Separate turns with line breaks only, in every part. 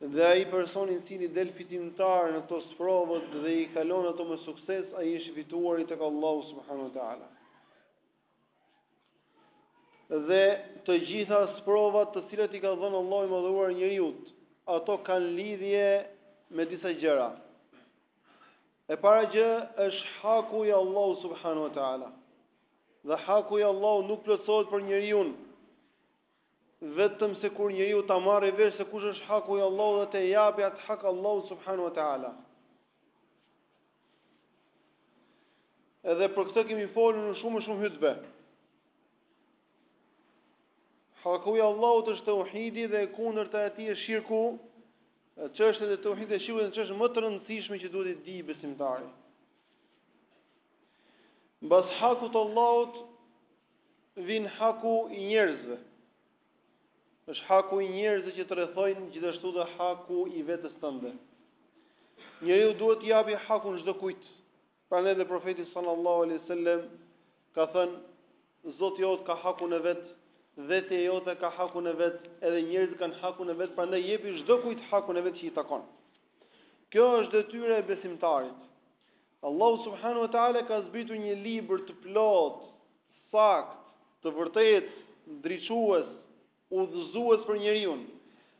Dhe ai person i cili del fitimtar në këto sprovët dhe i kalon ato me sukses, ai është i fituari tek Allahu subhanahu wa taala. Dhe të gjitha sprovat të cilat i ka dhënë Allahu i madhëruar njeriut, ato kanë lidhje me disa gjëra. E para gjë është haku i Allahu subhanahu wa taala. Dhe haku i Allahu nuk plotësohet për njeriun Vetëm se kur njeriu ta marri vesh se kush është haku i Allahut dhe t'ia japi atë hak Allahut subhanahu wa taala. Edhe për këtë kemi folur në shumë shumë hytbe. Haku i Allahut është teuhidi dhe e kundërta e tij është shirku. Çështja e teuhidit dhe shirkut është çështja më e rëndësishme që duhet të dijë besimtari. Mbas hakut të Allahut vjen haku i njerëzve. Është haku i njerëzve që të rrethojnë gjithashtu dhe haku i vetes tënde. Njeriu duhet t'i japë hakun çdokujt. Prandaj dhe profeti sallallahu alaihi wasallam ka thënë Zoti jot ka hakun e vet, vetja jote ka hakun e vet, edhe njerëzit kanë hakun e vet, prandaj jepi çdokujt hakun e vet që i takon. Kjo është detyra e besimtarit. Allahu subhanahu wa taala ka zbritur një libër të plotë, të saktë, të vërtetë, ndriçues, udhëzues për njeriun,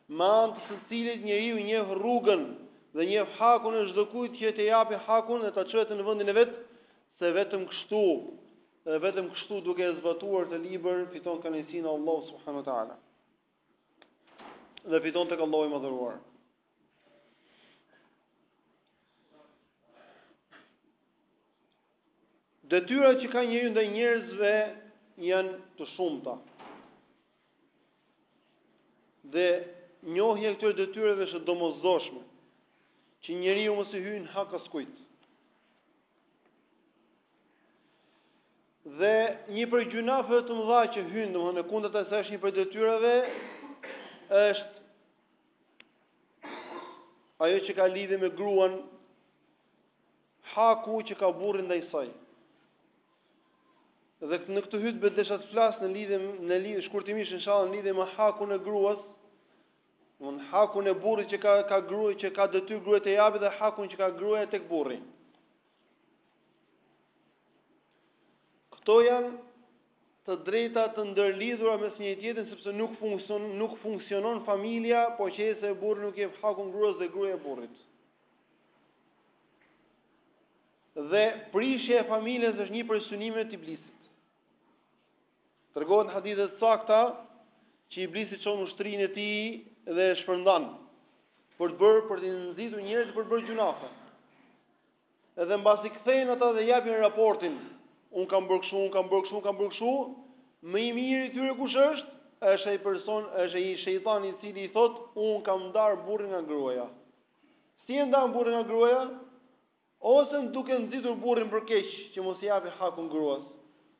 me anë të të cilit njeriu njeh rrugën dhe njeh hakun e çdokujt që t'ia japë hakun dhe ta çojë në vendin e vet, se vetëm kështu, e vetëm kështu duke e zbatuar këtë libër fiton kënaqësinë e Allahut subhanahu wa taala. dhe fiton tek Allahu i madhëruar. Detyrat që ka njeriu ndaj njerëzve janë të shumta. Dhe njohja e këtyre detyrave është e domosdoshme që njeriu mos i hyjë në hak askujt. Dhe një prej gjynaheve të mëdha që hyn, domthonë e kundërta e saj është një prej detyrave është ajo që ka lidhje me gruan haku që ka burri ndaj saj. Dhe në këtë hytbe desha të flas në lidhje në lidhje shkurtimisht inshallah në lidhje me hakun e gruas, hakun e burrit që ka ka grua që ka detyrë gruaja t'ia japë dhe hakun që ka gruaja tek burri. Këto janë të drejta të ndërlidhura mes njëri-tjetrit sepse nuk funksion nuk funksionon familja po që se burri nuk jep hakun gruas dhe gruaja e burrit. Dhe prishja e familjes është një prej synimeve të iblisit. Tregohet në hadithe të sakta që iblisi çon ushtrinë e tij dhe e shpërndan për të bërë për të nxitur njerëz për të bërë gjynahe. Edhe mbasi kthehen ata dhe japin raportin, un kam bërë kështu, un kam bërë kështu, un kam bërë kështu, më i miri i tyre kush është? Është ai person, është ai shejtani i cili i thot, un kam ndar burrin nga gruaja. Si e ndan burrin nga gruaja? Ose duke nxitur burrin për keq, që mos i japë hakun gruas,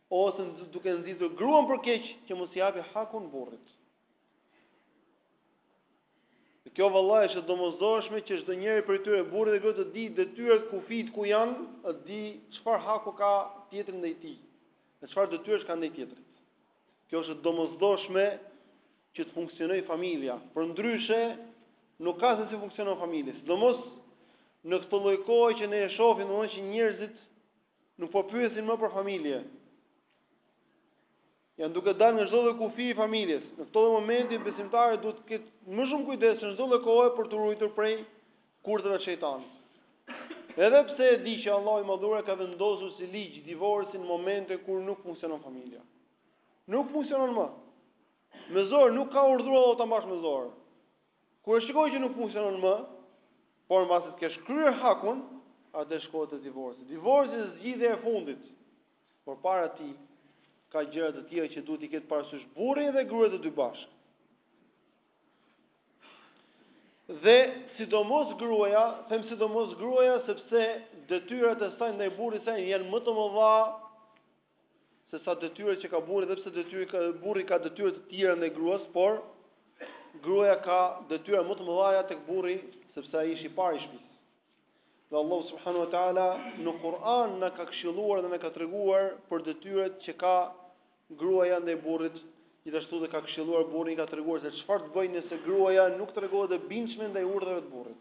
ose duke nxitur gruan për keq, që mos i japë hakun burrit. Kjo vëllai është e domosdoshme që çdo njëri prej tyre, burri dhe gruaja të dijë detyrat kufijt ku janë, të dijë çfarë haku ka tjetri ndaj tij. Dhe çfarë detyrash ka ndaj tjetrit. Kjo është e domosdoshme që të funksionojë familja. Përndryshe, nuk ka se si funksionon familja. Sidomos, në këtë lloj kohe që ne e shofim, në mund që njerëzit nuk po pyesin më për familje. Janë duke dalë nga çdo lloj kufij i familjes. Në këto lloj momente besimtari duhet të ketë më shumë kujdes në çdo lloj kohe për t'u ruajtur prej kurtheve të shejtanit. Edhe pse e di që Allahu i Madhuar ka vendosur si ligj divorcin në momente kur nuk funksionon familja. Nuk funksionon më. Me zor nuk ka urdhëruar Allahu ta mbash me zor. Kur e shikon që nuk funksionon më, por mbasi të kesh kryer hakun, atëherë shkohet te divorci. Divorci është zgjidhja e fundit. Por para tij ka gjëra të tjera që duhet t'i ketë parasysh burri dhe gruaja të dy bashkë. Dhe sidomos gruaja, them sidomos gruaja sepse detyrat e saj ndaj burrit saj janë më të mëdha se sa detyrat që ka burri, edhe pse detyri ka burri ka detyra të tjera ndaj gruas, por gruaja ka detyra më të mëdha tek burri sepse ai është i pari i shtëpisë. Dhe Allahu subhanahu wa taala në Kur'an na ka këshilluar dhe na ka treguar për detyrat që ka gruaja ndaj burrit, gjithashtu dhe ka këshilluar burrin ka treguar se çfarë të bëjë nëse gruaja nuk tregohet e bindshme ndaj urdhërave të burrit.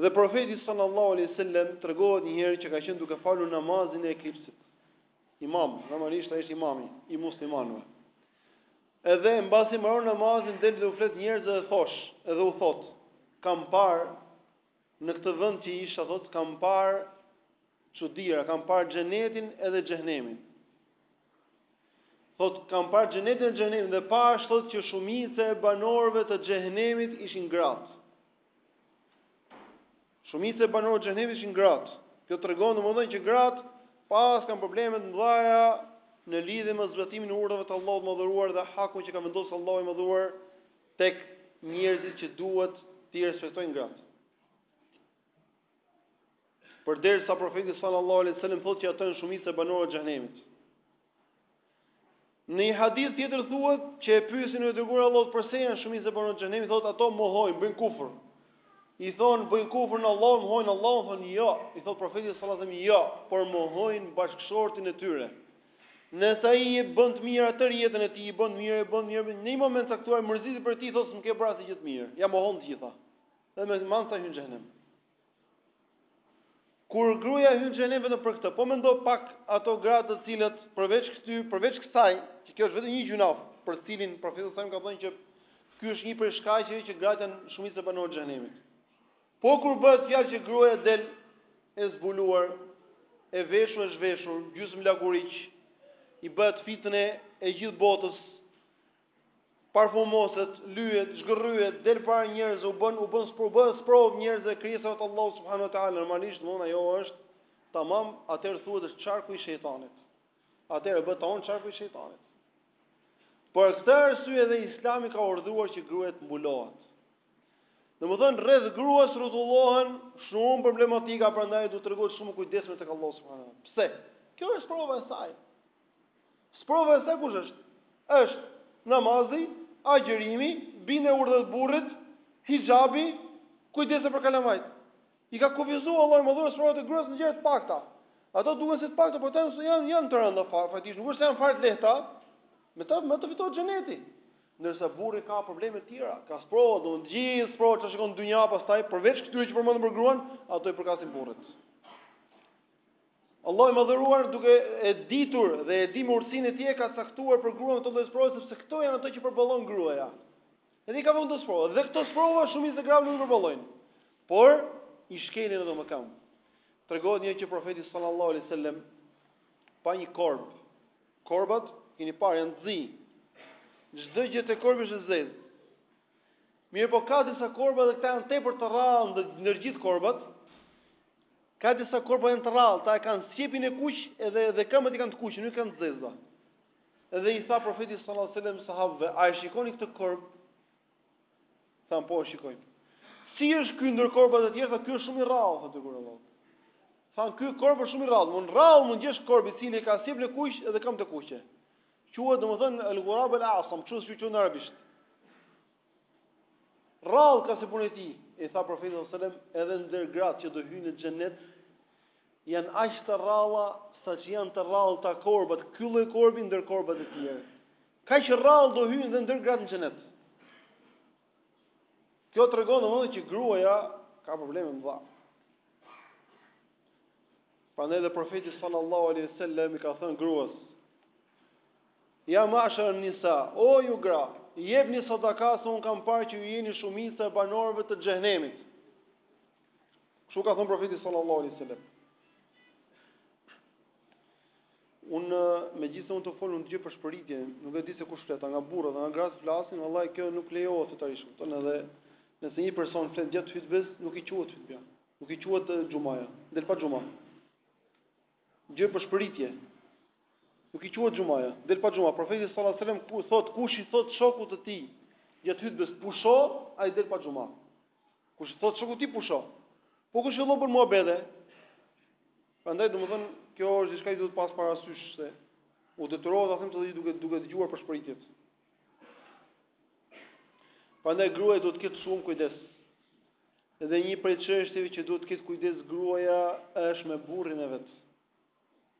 Dhe profeti sallallahu alaihi wasallam tregohet një herë që ka qenë duke falur namazin e eklipsit. Imam, normalisht ai është imami i muslimanëve. Edhe mbasi mbaron namazin del dhe u flet njerëzve dhe thosh, edhe u thot, kam parë në këtë vend që isha thot, kam parë çudira, kam parë xhenetin edhe xhehenemin. Thot kam parë xhenetin edhe xhehenemin dhe pashë thot që shumica e banorëve të xhehenemit ishin gratë. Shumica e banorëve të xhehenemit ishin gratë. Kjo tregon domethënë që gratë paskan probleme të mëdha në lidhje me zbatimin e urdhave të Allahut të Madhëruar dhe hakun që ka vendosur Allahu i Madhëruar tek njerëzit që duhet t'i respektojnë gratë. Përderisa profeti sallallahu alejhi dhe sellem thotë që ato janë shumica e banorëve të xhehenemit. Në një hadith tjetër thuhet që e pyesin të Dërguarin e Allahut përse janë shumica e banorëve të xhehenemit, thotë ato mohojnë, bëjnë kufër. I thon bëjnë kufër në Allahun, mohojnë Allahun, thotë jo. I thot profeti sallallahu alajhi wasallam jo, por mohojnë bashkëshortin e tyre. Nëse ai i bën të mirë tërë jetën e tij, i bën mirë, i bën mirë, në një moment caktuar mërzitet për ti, thotë nuk më ke bërë asgjë të mirë. Ia mohon të gjitha. Dhe me këtë hyn në xhehenem. Kur gruaja hyn në xhehenem vetëm për këtë, po mendo pak ato gratë të cilat përveç këty, përveç kësaj, që kjo është vetëm një gjynah, për të cilin profeti sa ka thënë që ky është një prej shkaqeve që gratë janë shumica e banorëve të xhehenemit. Po kur bëhet fjalë që gruaja del e zbuluar, e veshur e zhveshur, gjysmë lakuriq, i bëhet fitne e gjithë botës, parfumoset, lyhet, zhgërryhet, del para njerëzve, u bën u bën sprovë, bën sprovë njerëzve krijesave të Allahut subhanuhu teala. Normalisht domthonë ajo është tamam, atëherë thuhet është çarku i shejtanit. Atëherë bëhet tamam çarku i shejtanit. Për këtë arsye edhe Islami ka urdhëruar që gruaja të mbulohet. Domethënë rreth gruas rrotullohen shumë problematika, prandaj duhet të tregohet shumë e kujdesshme tek Allahu subhanuhu teala. Pse? Kjo është sprova e saj. Sprova e saj kush është? Është namazi, agjërimi, bindja e urdhrave të burrit, hixhabi, kujdesi për kalamajt. I ka kufizuar Allahu i Madhëruar sprovat e gruas në gjëra të pakta. Ato duken si të pakta, por tani se janë janë të rënda fare, faktikisht nuk është se janë fare të lehta, me to me to fitohet xheneti. Ndërsa burri ka probleme të tjera, ka sprova, domethënë gjithë sprovat që shikon dynja pastaj përveç këtyre që përmendëm për gruan, ato i përkasin burrit. Allahu i Madhëruar duke e ditur dhe e di me urtësinë e tij e ka caktuar për gruan këto lloj sprove sepse këto janë ato që përballon gruaja. Edhe i ka vënë këto sprova. Dhe këto sprova shumica e grave nuk i përballojnë. Por i shkelin edhe me këmbë. Tregohet një që profeti sallallahu alaihi wasallam pa një korb. Korbat keni parë janë të zi. Çdo gjë te korbi është e zezë. Mirëpo ka disa korba dhe këta janë tepër të rrallë ndër ndër gjithë korbat. Ka disa korba janë të rrallë, ata e kanë sqepin e kuq edhe edhe këmbët i kanë të kuqe, nuk kanë të zeza. Edhe i tha profeti sallallahu alajhi wasallam sahabëve, a e shikoni këtë korb? Thanë po e shikojmë. Si është ky ndër korbat e tjerë, ky është shumë i rrallë, o i Dërguar i Allahut. Thanë ky korb është shumë i rrallë, mund rrallë mund gjesh korb i cili ka sqepin e kuq edhe këmbët e kuqe. Quhet domethën El Ghurab El Asam, siç quhet në arabisht. Rall ka si puna e tij, i tha profeti sallallahu alajhi wasallam, edhe ndër gratë që do hyjnë në xhenet janë aq të rralla sa që janë të rrallë te korbat, ky lloj korbi ndër korbat e tjera. Kaq rrallë do hyjnë dhe ndër gratë në xhenet. Kjo tregon domethënë që gruaja ka probleme mëdha. Prandaj dhe profeti sallallahu alaihi wasallam i ka thënë gruas: Ja mashar nisa, o ju gra, jepni sadaka se un kam parë që ju jeni shumica e banorëve të xhehenemit. Kështu ka thënë profeti sallallahu alaihi wasallam. Un megjithëse un tu fol un dëgjoj përshpëritje, nuk e di se kush flet, nga burrat dhe nga gratë flasin, vallahi kjo nuk lejohet të tarish, kupton edhe nëse një person flet gjatë hutbes, nuk i quhet hutbeja. Nuk i quhet eh, xhumaja. Del pa xhuma. Dëgjoj përshpëritje. Nuk i quhet xhumaja. Del pa xhuma. Profeti sallallahu alajhi wasallam thot kush i thot shokut të tij, gjatë hutbes pusho, ai del pa xhuma. Kush i thot shokut tij pusho. Po kush fillon për muhabete? Prandaj domethën kjo është diçka që duhet pas parasysh se u detyrova ta them të ditë duke duke dëgjuar përshpëritjet. Prandaj gruaja duhet të ketë shumë kujdes. Dhe një prej çështjeve që duhet të ketë kujdes gruaja është me burrin e vet.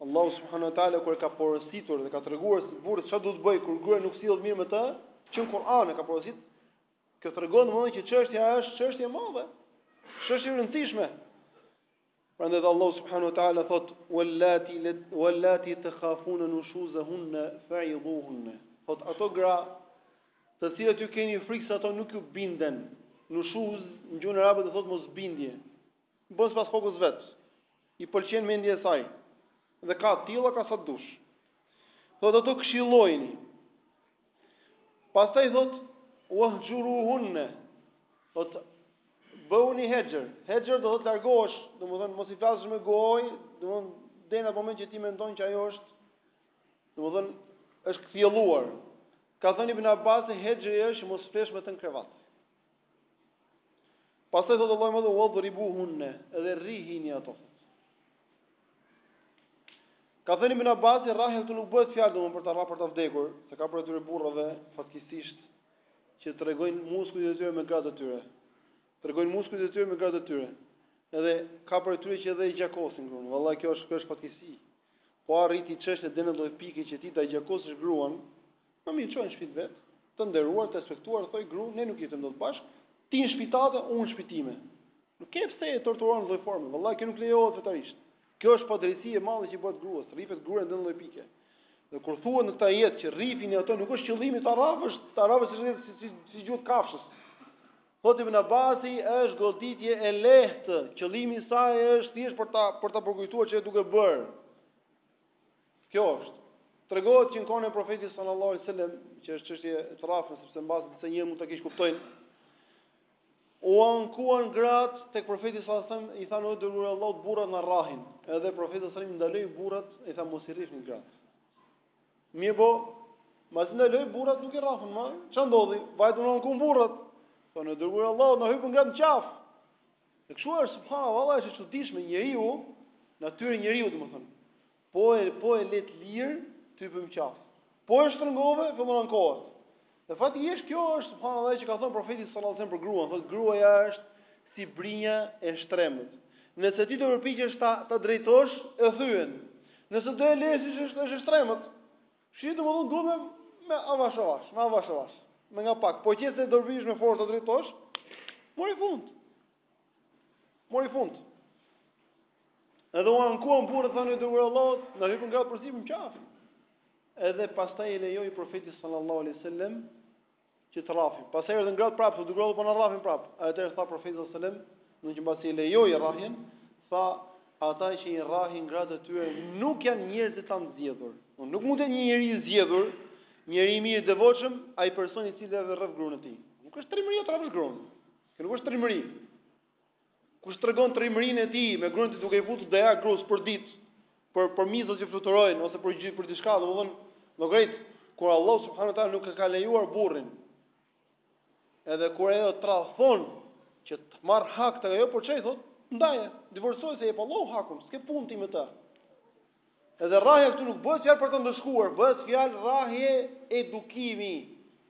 Allahu subhanahu wa taala kur ka porositur dhe ka treguar se burri çfarë duhet të bëjë kur gruaja nuk sillet mirë me të, që në Kur'an e ka porosit, kjo tregon domethënë që çështja është çështje e madhe, çështje e rëndësishme. Prandaj edhe Allahu subhanahu wa taala thot wallati wallati takhafuna nushuzahunna fa'idhuhunna. Thot ato gra të cilat ju keni frikë se ato nuk ju binden. Nushuz në gjuhën arabe do thot mosbindje. Bën sipas kokës vet. I pëlqen mendja e saj. Dhe ka tilla ka sa dush. Thot ato këshillojini. Pastaj thot wahjuruhunna. Thot bëuni hexhër. Hexhër do thot largohesh, domethënë mos i flasësh me gojë, domethënë deri në atë moment që ti mendon që ajo është domethënë është kthjelluar. Ka thënë Ibn Abbas hexhri është që mos flesh me të në krevat. Pastaj thotë Allahu edhe wadhribuhunne, edhe rrihini ato. Ka thënë Ibn Abbas, rrahja këtu nuk bëhet fjalë domethënë për ta rrah për ta vdekur, se ka prej atyre burrave fatkeqësisht që tregojnë muskujt e tyre me gratë e tyre. Tregojnë muskujt e tyre me gratë e tyre. Edhe ka prej atyre që edhe i gjakosin gruan. Vallahi kjo është kjo është fatkeqësi. Po arriti çështja deri në lloj pike që ti ta gjakosësh gruan, më mirë çojë në shtëpi të vet, të nderuar, të respektuar, thoji gru, ne nuk jetojmë dot bashkë, ti në shtëpi tate, unë në shtëpi time. Nuk ke pse e torturon në lloj forme, vallahi kjo nuk lejohet fetarisht. Kjo është padrejtësi e madhe që bëhet gruas, rrifet gruaja deri në lloj pike. Dhe kur thuhet në këtë ajet që rrifini ato nuk është qëllimi ta rrafësh, ta rrafësh si si si, si gjuhet kafshës. Thotë Ibn Abasi, është goditje e lehtë, qëllimi i saj është thjesht për ta për ta përkujtuar ça është duke bërë. Kjo është. Tregohet që në kohën e profetit sallallahu alajhi wasallam, që është çështje e të rrafmes, sepse mbase disa njerëz mund ta keqkuptojnë. U ankuan grat tek profeti sallallahu alajhi wasallam, i thanë o i dërguari Allahut burrat na rrahin. Edhe profeti sallallahu alajhi wasallam i ndaloi burrat, i tha mos i rrihni grat. Mirëpo, mbasi i ndaloi burrat nuk i rrafën më, ça ndodhi? Vajtën u ankun burrat. O i dërguari Allahut, na hypën gratë në qafë. Se kështu është, subhanallah, valla është i çuditshëm njeriu, natyra e njeriut domethënë. Po e, po e le të lirë, të hyp në qafë. Po e shtërngove, fillon ankohet. Në fakt është kjo është subhanallahu që ka thënë profeti sallallahu alajhi wasallam për gruan, thotë gruaja është si brinja e shtrembër. Nëse ti do përpiqesh ta ta drejtosh, e thyen. Nëse do e lësh është është e shtrembër. Shi domethënë gruan me me avash avash, me avash avash. Me nga pak, po qe se do përpiqesh me forcë ta drejtosh, mori fund. Mori fund. Edhe u ankuan burrat thanë i dërguari Allahut, na hypën gratë përsipër në qafë. Edhe pastaj e lejoi profeti sallallahu alaihi wasallam që t'i rrafin. Pastaj erdhën gratë prapë, o i dërguar po na rrafin prapë. Atëherë tha profeti sallallahu alaihi wasallam, që mbasi e lejoi rrahjen, tha ata që i rrahin gratë e tyre nuk janë njerëz tanë të zgjedhur. Nuk mund të jetë njeri i zgjedhur, njeri i mirë devotshëm, ai person i cili e rref gruan e tij. Nuk është trimëri të rrafësh gruan. Kjo nuk është trimëri. Kush tregon trimërinë e tij me gruan e tij duke i futur dajak grus për ditë, për për mizat që fluturojnë ose për gjë për diçka, domethënë, dot logjik kur Allahu subhanahu wa taala nuk e ka lejuar burrin. Edhe kur ajo tradhton që të marr hak te ajo por ça i thotë, ndaje, divorcoj se e jep Allahu hakun, s'ke punë ti me të. Edhe rrahja këtu nuk bëhet fjalë për ta ndëshkuar, bëhet fjalë rrahje edukimi,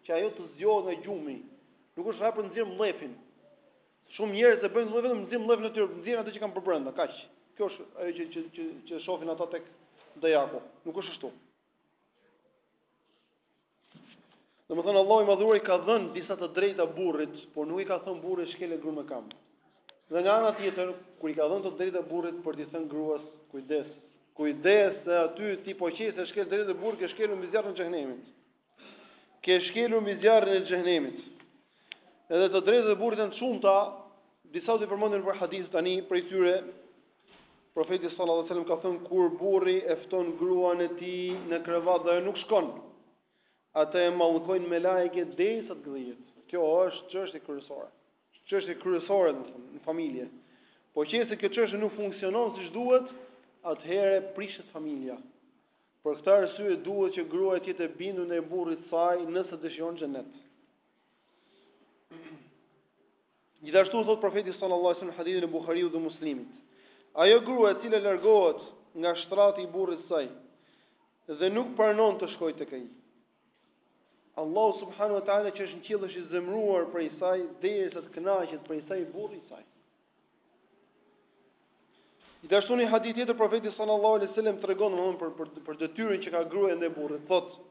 që ajo të zgjohet nga gjumi. Nuk është rrahje për të nxjerrë mllefin. Shumë njerëz e bëjnë vetëm për të nxjerrë mllefin e tyre, nxjerrin atë që kanë përbrenda, kaq. Kjo është ajo që që që, që shohin ata tek dajaku. Nuk është ashtu. Domethënë, Allahu i madhëruar i ka dhënë disa të drejta burrit, por nuk i ka thënë burrit shkele grun me kamb. Dhe nga ana tjetër, kur i ka dhënë të drejta burrit për t'i thënë gruas, kujdes, kujdes se aty ti po qe se shkel të drejtat e burrit, ke shkelur mbi zjarrin e xhenemit. Ke shkelur mbi zjarrin e xhenemit. Edhe të drejtat e burrit janë të shumta, disa do t'i përmendim në hadith tani prej tyre, Profeti sallallahu alajhi wasallam ka thënë kur burri e fton gruan e tij në krevat dhe ajo nuk shkon, atë e mallkojnë melaiket derisa të gdhihet. Kjo është çështje kryesore. Çështje kryesore do të thotë në familje. Po qe se kjo çështje nuk funksionon siç duhet, atëherë prishet familja. Për këtë arsye duhet që gruaja të jetë e bindur ndaj burrit të saj nëse dëshiron xhenet. Gjithashtu thotë Profeti sallallahu alajhi wasallam në hadithin e Buhariut dhe Muslimit, ajo grua e cila largohet nga shtrati i burrit të saj dhe nuk pranon të shkojë tek ai, Allahu subhanahu wa taala që është në qiell është i zemëruar prej saj derisa të kënaqet prej saj burri i saj. Gjithashtu një hadith tjetër profeti sallallahu alaihi wasallam tregon domthon për për për detyrën që ka gruaja ndaj burrit, thotë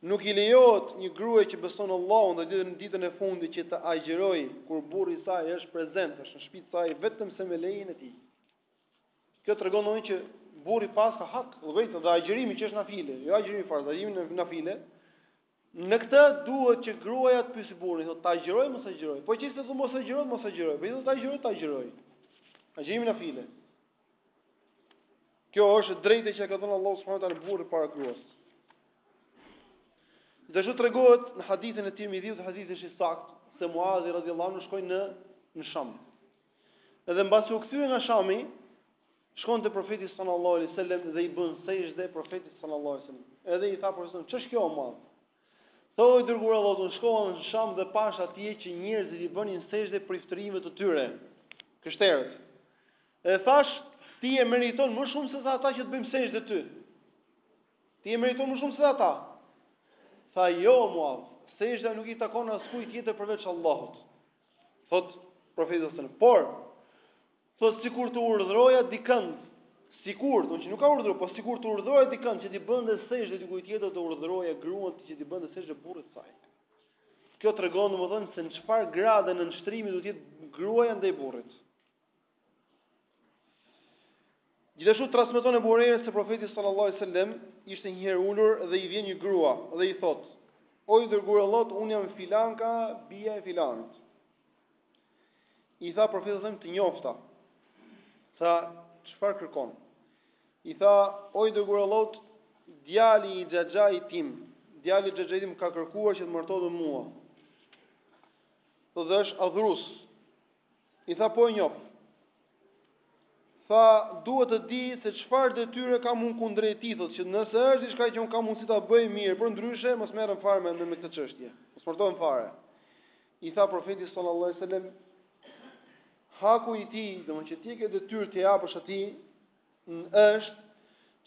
Nuk i lejohet një gruaje që beson Allahun dhe ditën, ditën e fundit që të agjërojë kur burri i saj është prezent, është në shtëpi të saj vetëm se me lejen e tij. Kjo tregon domethënë që burri paska hak, llogarit dhe agjërimi që është nafile, jo agjërimi farz, agjërimi nafile. Në këtë duhet që gruaja të pyesë burrin, thotë të agjëroj mos agjëroj. Po qe se thotë mos agjëro, mos agjërojë. Po qe se të agjërojë, të agjërojë. Agjërimi nafile. Kjo është e drejtë që i ka dhënë Allahu subhanahu wa taala burrit para gruas. Gjithashtu tregohet në hadithin e Tirmidhiut, hadithi është i saktë, se Muadhi radhiyallahu anhu shkoi në në Sham. Edhe mbasi u kthye nga Shami, shkon te profeti sallallahu alaihi wasallam dhe i bën sexhde profetit sallallahu alaihi wasallam. Edhe i tha profeti, "Ç'është kjo o Muadh?" Tha o i dërguar i Allahut, unë shkova në Sham dhe pashë atje që njerëzit i bënin sexhde priftërinjve të tyre, të krishterët. Dhe thashë, ti e meriton më shumë se sa ata që të bëjmë sexhde ty. Ti e meriton më shumë se ata. Tha jo Muaz, sexhdja nuk i takon askujt tjetër përveç Allahut. Thot profeti sallallahu alajhi wasallam. Por Thot sikur të urdhëroja dikënd, sikur, do të thotë nuk ka urdhëruar, po sikur të urdhëroja dikënd që t'i bënte sexhde dikujt tjetër, do urdhëroja gruan që t'i bënte sexhde burrit të saj. Kjo tregon domethënë se në çfarë grade nënshtrimi duhet të jetë gruaja ndaj burrit. Gjithashtu transmeton Ebu Hurejra se profeti sallallahu alajhi wasallam ishte një herë ulur dhe i vjen një grua dhe i thotë: "O i dërguar i Allahut, un jam filanka, bija e filanit." I tha profeti sallallahu alajhi wasallam të njofta. Tha, çfarë kërkon? I tha, o i dërguar i Allahut, djali i xhaxhait tim, djali i xhaxhait tim ka kërkuar që të martohet me mua. Dhe është adhurues. I tha po e njofta. Tha, duhet të di se çfarë detyre kam unë kundrejt tij, thotë që nëse është diçka që un kam mundësi ta bëj mirë, përndryshe mos merrem fare me me këtë çështje. Mos martohem fare. I tha Profeti sallallahu alejhi dhe sellem, haku i tij, domethënë që ti ke detyrë të japësh atij, është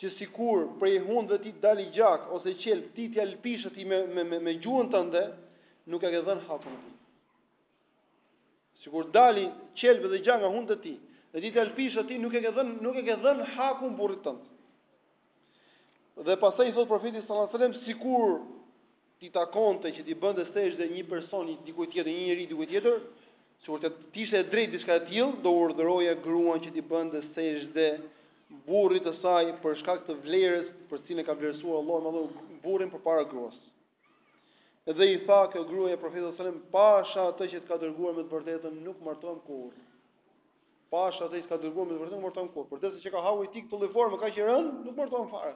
që sikur prej hundëve t'i dali gjak ose qelb ti t'ia lpish atij me me me, me gjuhën tënde, nuk e ke dhënë hakun e tij. Sikur t'i dali qelb dhe gjak nga hundët e tij, dhe ti t'ia lpish atij, nuk e ke dhënë nuk e ke dhënë hakun burrit tënd. Dhe pastaj i thot profeti sallallahu alajhi wasallam sikur t'i takonte që t'i bënte sexhde një person dikujt tjetër, një njeri dikujt tjetër, sikur të ishte e drejtë diçka e tillë, do urdhëroja gruan që t'i bënte sexhde burrit të saj për shkak të vlerës për cilën e ka vlerësuar Allahu madhëruar burrin përpara gruas. Edhe i tha kjo gruaja profetit sallallahu alajhi wasallam, "Pasha atë që të ka dërguar me të vërtetën, nuk martohem kurrë." Pasha atë që të ka dërguar me të vërtetën, nuk martohem kurrë. Përderisa qenka haku i tij këtë lloj forme, kaq i rën, nuk martohem fare.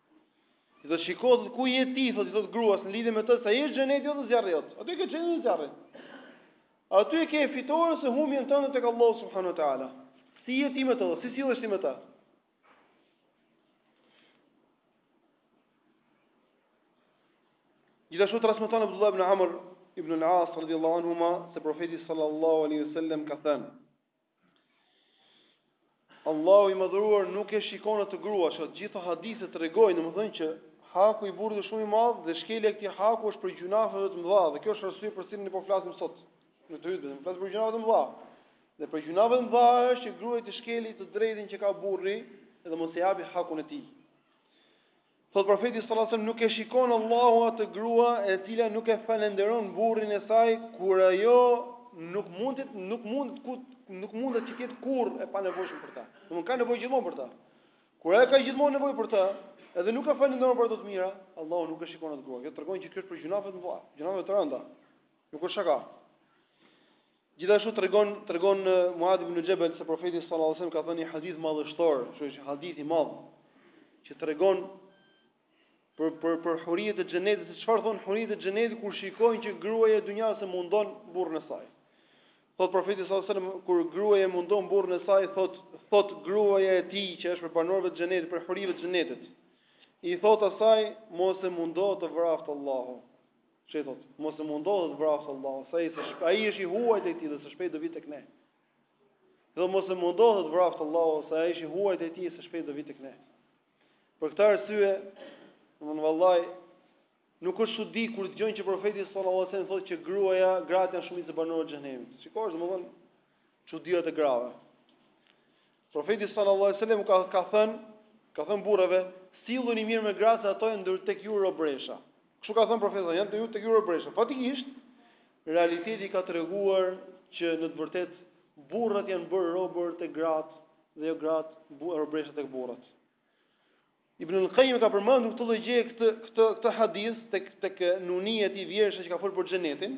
I thotë shiko thotë ku je ti thotë i thotë gruas në lidhje me të se ai është xheneti jot dhe zjarri jot. Aty ke xhenetin e zjarrin. Aty e ke fitoren ose humbjen tënde tek Allahu subhanahu wa taala. Si je ti me të, si sillesh ti me të? Gjithashtu transmeton Abdullah ibn Amr ibn al-As radhiyallahu anhuma se profeti sallallahu alaihi wasallam ka thënë Allahu i madhëruar nuk e shikon atë grua, që të gjitha hadithet tregojnë, domethënë që haku i burrit është shumë i madh dhe shkelja e këtij haku është prej gjynaheve të mëdha dhe kjo është arsye për cilën ne po flasim sot. Në të hyrë, ne flasim për gjynahet e mëdha. Dhe prej gjynaheve të mëdha është që gruaja të shkeli të drejtën që ka burri dhe mos i japi hakun e tij. Thot profeti sallallahu alajhi wasallam nuk e shikon Allahu atë grua e cila nuk e falënderon burrin e saj kur ajo nuk mundet nuk mundet ku nuk mundet që të jetë kurr e panevojshme për ta. Domethënë ka nevojë gjithmonë për ta. Kur ajo ka gjithmonë nevojë për ta, edhe nuk e falënderon për ato të mira, Allahu nuk e shikon atë grua. Kjo tregon që kjo është prej gjynaheve të mëdha, gjynaheve të rënda. Nuk është shaka. Gjithashtu tregon tregon Muad ibnu Xhebel se profeti sallallahu alajhi wasallam ka thënë një hadith madhështor, që është hadith i madh, që tregon për për për hurijet e xhenetit, se çfarë thon hurijet e xhenetit kur shikojnë që gruaja e dunjas e mundon burrin e saj. Thot profeti sallallahu alajhi wasallam kur gruaja e mundon burrin e saj, thot thot gruaja e tij që është prej banorëve të xhenetit, prej hurive të xhenetit. I thot asaj mos e mundo të vraftë Allahu. Çe thot, mos e mundo të vraftë Allahu, se ai se ai është i huaj tek ti dhe së shpejt do vi tek ne. Dhe mos e mundo të vraftë Allahu, se ai është i huaj tek ti dhe së shpejt do vi tek ne. Për këtë arsye, domethënë vallahi nuk është çudi kur dëgjon që profeti sallallahu alajhi wasallam thotë që gruaja, gratë janë shumica e banorëve të xhenemit. Shikosh domethënë çuditë e grave. Profeti sallallahu alejhi dhe sellem ka ka thënë, ka thënë burrave, silluni mirë me gratë ato janë nder tek ju robresha. Kështu ka thënë profeti, janë ndër ju tek ju robresha. Faktikisht, realiteti ka treguar që në të vërtetë burrat janë bërë robër tek gratë dhe jo gratë robresha tek burrat. Ibn al-Qayyim ka përmendur këtë lloj gjëje këtë këtë këtë hadith tek tek nunia e tij vjershe që ka fol për xhenetin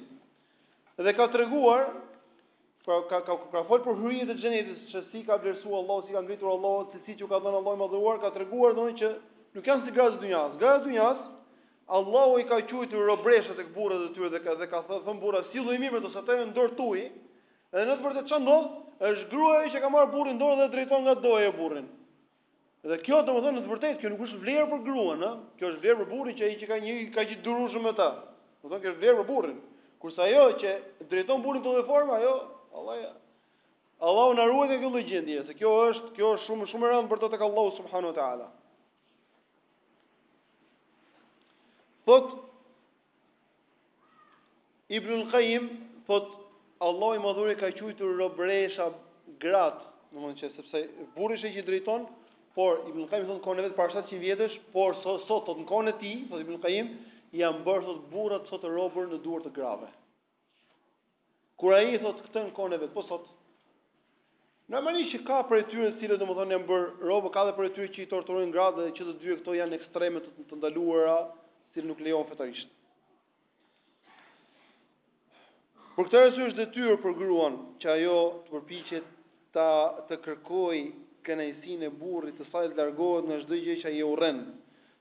dhe ka treguar pra ka ka ka fol për hyritë e xhenetit se si i ka vlerësuar Allahu si i ka ngritur Allahu se si çu ka dhënë Allahu më dhuar ka treguar domethënë që nuk janë si gratë e dynjas gratë e dynjas Allahu i ka quajtur robresha tek burrat e tyre dhe ka dhe ka thënë burrave silluni mirë se ato janë në dorë tuaj dhe në të vërtetë çka ndodh është gruaja që ka marr burrin në dorë dhe e drejton nga do ajo burrin Dhe kjo domethënë në të vërtetë kjo nuk është vlerë për gruan, ë? Kjo është vlerë për burrin që ai që ka një që ka qenë i durueshëm me ta. Domethënë kjo është vlerë për burrin. Kurse ajo që drejton burrin në këtë formë, ajo Allah Allahu na ruajt nga kjo lloj gjendje, se kjo është, kjo është shumë shumë e rëndë për të tek Allahu subhanahu wa taala. Thot Ibnul Qayyim thot Allahu i madhëruar i ka quajtur robresha grat, domthonjë që sepse burri është që drejton, por Ibnul Qayyim thot në kohën e vet para 700 vjetësh, por sot sot thot në kohën e tij, thot Ibnul Qayyim, janë bërë thot burrat sot robër në duar të grave. Kur ai i thotë këtë në kohën e vet, po sot Normalisht që ka prej tyre të cilët domethënë janë bërë robë, ka edhe prej tyre që i torturojnë gratë dhe që të dyja këto janë ekstreme të, të ndaluara, të cilat nuk lejohen fetarisht. Për këtë arsye është detyrë për gruan që ajo të përpiqet ta të kërkojë kënaqësinë e burrit të saj të largohet nga çdo gjë që ai urren.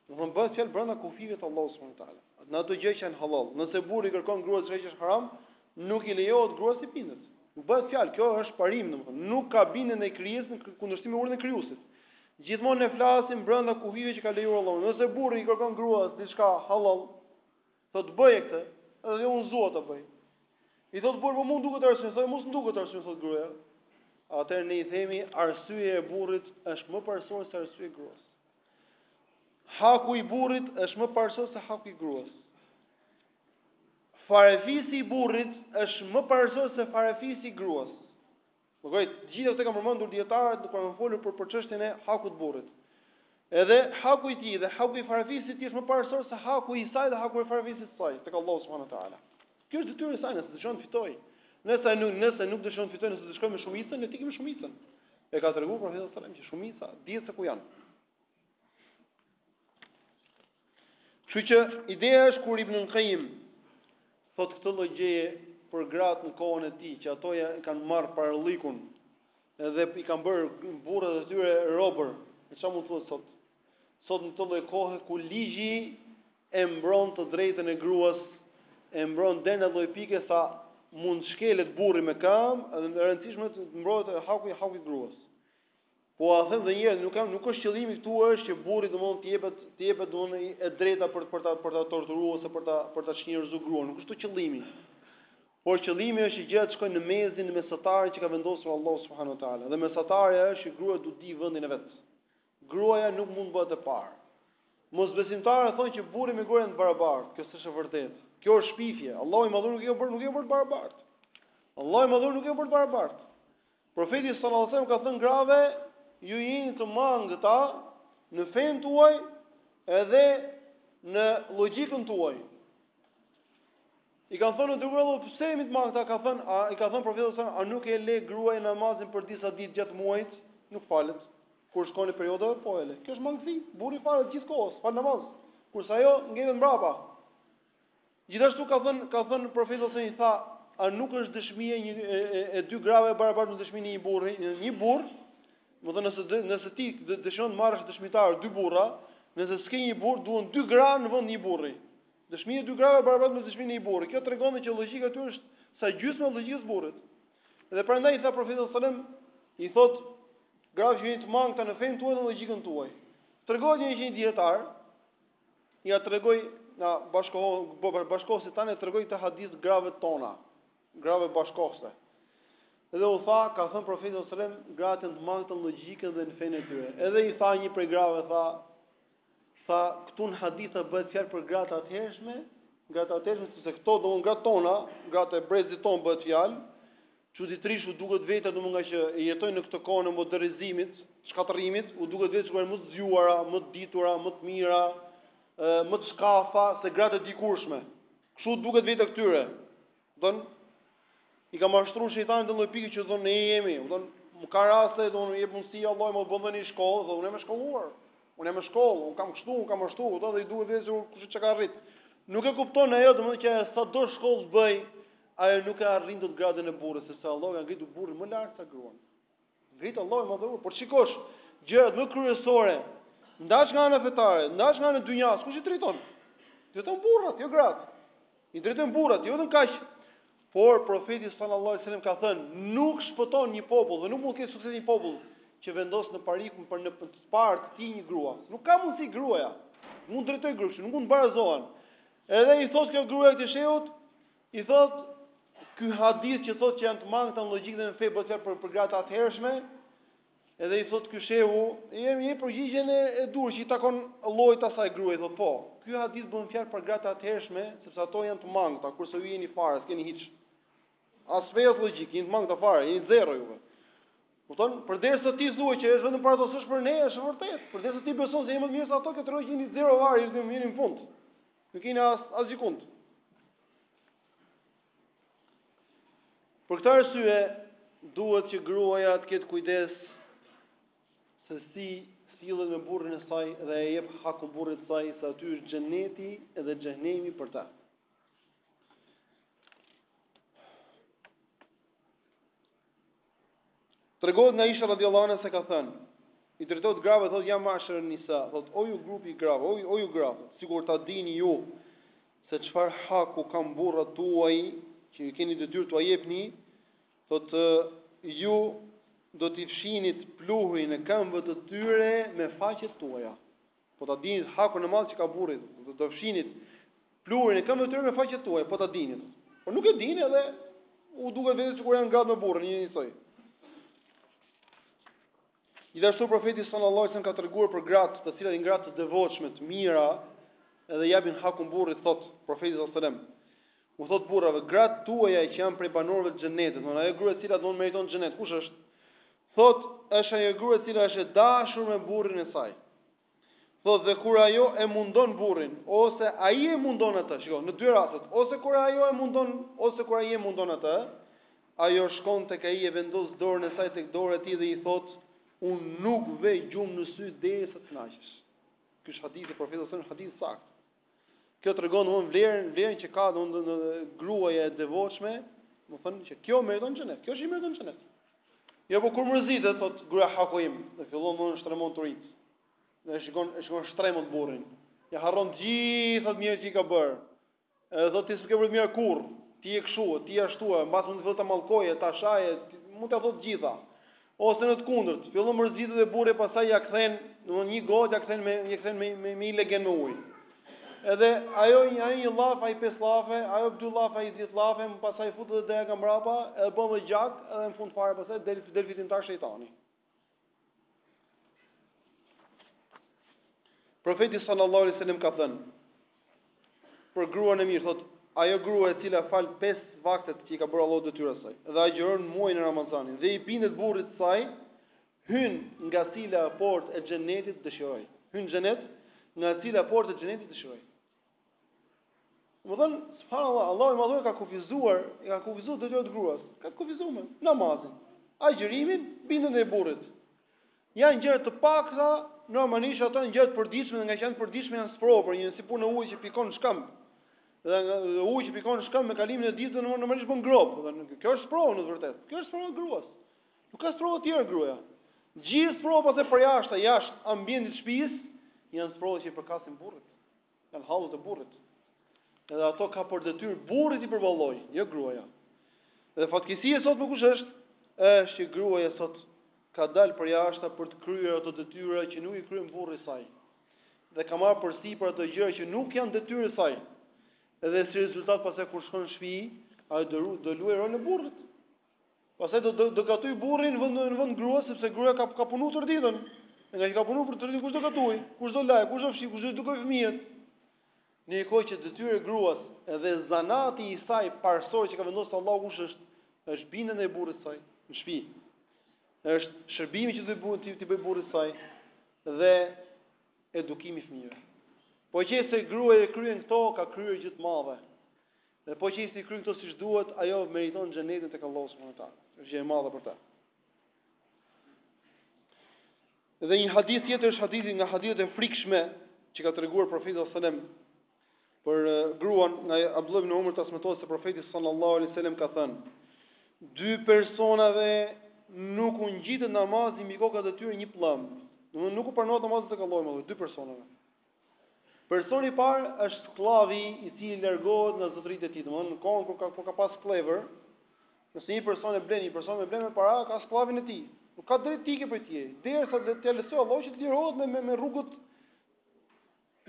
Gjithmonë bëhet fjalë brenda kufijve të Allahut subhanahu wa taala. Në ato gjëra që janë halal. Nëse burri i kërkon gruas diçka që është haram, nuk i lejohet gruas të bindet. Nuk bëhet fjalë, kjo është parim, domethënë nuk ka bindje ndaj krijesës në kundërshtim me urdhrin e krijuesit. Gjithmonë ne flasim brenda kufijve që ka lejuar Allahu. Nëse burri i kërkon gruas diçka halal, thotë bëje këtë, edhe jo unë s'dua ta bëj. I thotë burri, po mua më duket arsye, thotë mua s'më duket arsye, thotë gruaja. Atëherë ne i themi arsyeja e burrit është më parësore se arsyeja e gruas. Haku i burrit është më parësor se haku i gruas. Farefisi i burrit është më parësor se farefisi i gruas. Më gojë, gjithë këto i kanë përmendur dijetarët kur kanë folur për për çështjen e hakut të burrit. Edhe haku i tij dhe haku i farefisit të tij është më parësor se haku i saj dhe haku i farefisit të saj, tek Allahu subhanu ta'ala. Kjo është detyrë e saj, nëse dëshon të fitojë. Nëse ai nuk, nëse nuk dëshon të fitojë, nëse do të shkojë me shumicën, le t'ikin me shumicën. E ka treguar profeti sallallahu alajhi wasallam që shumica dihet se ku janë. Kështu që ideja është kur Ibn Qayyim thotë këtë lloj gjëje për gratë në kohën e tij, që ato janë kanë marrë parallëkun, edhe i kanë bërë burrat e tyre robër. Ne çfarë mund të thotë sot? Sot në këtë lloj kohe kur ligji e mbron të drejtën e gruas, e mbron deri në atë lloj pike sa mund të shkelet burri me këmbë, edhe e rëndësishme të mbrohet haku i haku i gruas. Po a them dhe një herë, nuk kam nuk është qëllimi këtu është që burri domthon të jepet të jepet domthon e drejta për për ta për ta torturuar ose për ta për ta çnjerëzuar gruan, nuk është qëllimi. Por qëllimi është që gjërat shkojnë në mesin në mesatarin që ka vendosur Allahu subhanahu wa taala. Dhe mesatari është që gruaja duhet të di vendin e vet. Gruaja nuk mund të bëhet e parë. Mosbesimtarët thonë që burri me gruan janë të barabartë, kjo s'është e vërtetë. Kjo është shpifje. Allahu i madhur nuk i ka bërë, nuk i ka bërë të barabartë. Allahu i madhur nuk i ka bërë të barabartë. Profeti sallallahu alajhi wasallam u ka thënë grave, ju jeni të mangëta në fenë tuaj edhe në logjikën tuaj. I kanë thënë o i dërguar i Allahut pse jemi të mangëta ka thënë a i ka thënë profeti a nuk e le gruaja namazin për disa ditë gjatë muajit nuk falet kur shkon në periudhë po e le kjo është mangësi burri falet gjithë kohës fal namaz kurse ajo ngelet mbrapa Gjithashtu ka thënë ka thënë profeti ose i tha, a nuk është dëshmia e një e, e, e dy grave barabartë me dëshminë e një burri, një, një burr, domthën nëse nëse ti dëshiron të marrësh dëshmitar dy burra, nëse s'ke një burr, duhen dy gra në vend një burri. Dëshmia e dy grave barabartë me dëshminë e një burri. Kjo tregon që logjika e tyre është sa gjysma e logjikës së burrit. Dhe prandaj i tha profeti sallallahu alajhi wasallam i thot grave ju jeni të mangëta në fenë tuaj dhe logjikën tuaj. Tregohet një një dijetar ja tregoi nga bashkohë bashkohësit tani tregoi këtë hadith grave tona, grave bashkohëse. Dhe u tha, ka thënë profeti sallallahu alajhi wasallam, gratë të mangëta në logjikën dhe në fenë e tyre. Edhe i tha një prej grave tha, Tha, këtu në hadith a bëhet fjalë për gratë e atëhershme, gratë e atëhershme se për këto domthën gratë tona, gratë e brezit ton bëhet fjalë. Çuditërisht u duket vetja domthën ngaqë e jetojnë në këtë kohën e modernizimit, të shkatërrimit, u duket vetja sikur janë më të zgjuara, më të ditura, më të mira, më të shkathta se gratë e dikurshme. Kështu u duket vetja këtyre. Domthën i ka mashtruar shejtani në atë lloj pike që thonë ne jemi, domthën ka raste domthën i jep mundësi Allahu me bë një shkollë, thonë unë jam e shkolluar. Unë jam me shkollë, unë kam kështu, unë kam ashtu, dhe i duket vetja se kush e di çka ka arrit. Nuk e kupton ajo domethënë që sado shkollë të bëj, ajo nuk e arrin dot gradën e burrit, sepse Allahu e ka ngritur burrin më lart se gruan. Ngrit Allahu i madhëruar, por shikosh, gjërat më kryesore, ndash nga ana fetare, ndash nga ana dynjas, kush i drejton? Drejtojn burrat, jo gratë. I drejtojn burrat, jo vetëm kaq. Por profeti sallallahu alajhi wasallam ka thënë, nuk shpëton një popull dhe nuk mund të ketë sukses një popull që vendos në pari, kupton, për të parë të tij një grua. Nuk ka mundësi gruaja. Mund të drejtoj gruaja, nuk mund të barazohen. Edhe i thotë kjo gruaja këtij shehut, I thotë, ky hadith që thotë që janë të mangëta në logjikë e fe bëhet fjalë për për gratë e atëhershme, edhe i thotë ky shehu, jep një përgjigje e, e duhur që i takon llojit të asaj gruaje, thotë po. Ky hadith bën fjalë për gratë e atëhershme, sepse ato janë të mangëta, kurse ju jeni fare, s'keni hiç. As fe as logjikë, jeni të mangëta fare, jeni zero juve. Kupton? Përderisa ti thua që është vetëm për ato, s'është për ne, është vërtet. Përderisa ti beson se jemi më mirë se ato, atëherë ju jeni zero fare, jeni më mirë në fund. Nuk keni as as gjëkund. Për këtë arsye duhet që gruaja të ketë kujdes se si sillet me burrin e saj dhe t'i japë hakun burrit të saj se aty është xheneti dhe xhenemi për ta. Tregohet nga Isha radhiyallahu anha se ka thënë, i drejtohet grave thotë ja mashër nisa, thotë o ju grupi i grave, o ju o ju grave, sikur ta dini ju se çfarë haku kanë burrat tuaj që i keni detyrë t'ua jepni, thotë ju do t'i fshinit pluhurin e këmbëve të tyre me faqet tuaja. Po ta dinit hakun e madh që ka burri, do të fshinit pluhurin e këmbëve të tyre me faqet tuaj, po ta dinit. Po nuk e dini edhe u duket vetja sikur janë gratë me burrin njësoj. Gjithashtu profeti sallallahu alajhi wasallam ka treguar për gratë, të cilat janë gra të devotshme, të mira, edhe i japin hakun burrit, thot profeti sallallahu alajhi wasallam. U thotë burrave, gratë tuaja që janë prej banorëve të xhenetit, domethënë ajo grua e cila e meriton xhenet, kush është? Thotë, është ajo grua e cila është e dashur me burrin e saj. Thotë dhe kur ajo e mundon burrin ose ai e mundon atë, shiko, në dy rastet, ose kur ajo e mundon ose kur ai e mundon atë, ajo shkon tek ai e vendos dorën e saj tek dora e tij dhe i thotë, un nuk ve gjumë në sy derisa të kënaqesh. Ky është hadithi i profetit sallallahu alajhi wasallam, hadith i sakt. Kjo tregon domethënë vlerën, vlerën që ka domethënë gruaja e devotshme, domethënë që kjo meriton xhenet. Kjo është që meriton xhenet. Jo po kur mërzitet thot gruaja haku im, dhe fillon domethënë shtremon turit. E shikon, e shikon shtremët burrin. Ja harron gjithë ato të mira që i ka bër. Edhe thot ti s'ke bërë mirë kurr. Ti je kshu, ti je ashtu, mbas mund të fillon ta mallkojë, ta shajë, mund t'ia thotë të gjitha. Ose në të kundërt, fillon mërzitet edhe burri pastaj ja kthen, domthonë një gotë ja kthen me një kthen me me me legen me ujë. Edhe ajo një ai një llaf, ai pesë llafe, ajo dy llafe, ai dhjetë llafe, pastaj futet dhe dreqi nga mbrapa, edhe bëhet gjak, edhe në fund fare pastaj del del fitimtar shejtani. Profeti sallallahu alaihi wasallam ka thënë: Për gruan e mirë thotë ajo grua e cila fal pesë vaktet që i ka bërë Allahu detyra saj dhe agjëron muajin e Ramazanin dhe i bindet burrit të saj, hyn nga cila portë e xhenetit të dëshirojë. Hyn në xhenet nga cila portë e xhenetit të dëshirojë. Domethënë, subhanallah, Allahu i madhur ka kufizuar, i ka kufizuar detyrën e gruas. Ka kufizuar me namazin, agjërimin, bindjen e burrit. Janë gjëra të pakta, normalisht ato janë gjëra të përditshme dhe nga që janë të përditshme janë sprovë për të si puna e ujit që pikon në shkëmb. Dhe nga dhe uji që pikon në shkëmb me kalimin e ditëve normalisht bën gropë, dhe në, kjo është sprovë në të vërtetë. Kjo është sprovë e gruas. Nuk ka sprova të tjera gruaja. Gjithë sprovat përjashta jashtë ambientit të shtëpisë janë sprovë që i përkasin burrit. Janë hallet e burrit. Edhe ato ka për detyrë burri t'i përballojë, jo gruaja. Dhe fatkeqësia sot më, kush është? Është që gruaja sot ka dal përjashta për të kryer ato detyra që nuk i kryen burri i saj. Dhe ka marrë përsipër ato gjëra që nuk janë detyrë e saj. Edhe si rezultat pastaj kur shkon në shtëpi, ai do do luajë rolin e burrit. Pastaj do do, do gatuj burri në vend në vend të gruas sepse gruaja ka ka punuar tërë ditën. Nga që ka punuar tërë ditën kush do gatuj? Kush do laj? Kush do fshi? Kush do edukoj fëmijët? Në një kohë që detyra e gruas dhe zanati i saj parësor që ka vendosur Allahu kush është? Është bindja ndaj burrit të saj në shtëpi. Është shërbimi që do të bëjë t'i bëj burrit të saj dhe edukimi i fëmijëve. Po qe se gruaja e kryen këto, ka kryer gjë të madhe. Dhe po qe se i kryen këto siç duhet, ajo meriton xhenetin tek Allahu subhanahu wa taala. Është gjë e madhe për ta. Dhe një hadith tjetër është hadithi nga hadithet e frikshme që ka treguar profeti sallallahu alajhi wasallam për gruan nga Abdullah ibn Umar transmetohet se profeti sallallahu alajhi wasallam ka thënë: "Dy personave nuk u ngjitet namazi mbi kokat e tyre një pllëmb." Domthonë nuk u pranohet namazi tek Allahu dy personave. Personi i parë është skllavi i cili largohet nga zotëritë e tij, domthonë në kohën kur ka kur ka pas skllevër, nëse një person e blen, një person e blen me para, ka skllavin e tij. Nuk ka drejt t'ikë prej tij, derisa ta lëshojë Allahu që të lirohet me me rrugët